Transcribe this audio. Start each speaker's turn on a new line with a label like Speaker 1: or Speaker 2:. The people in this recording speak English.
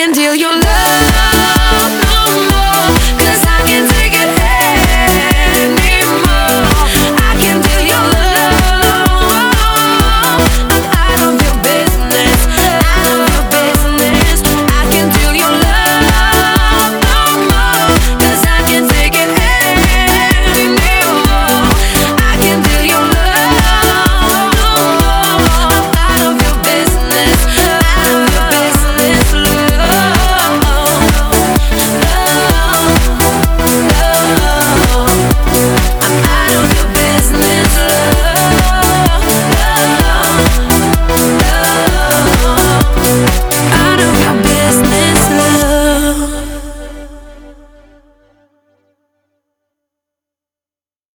Speaker 1: And can deal your love.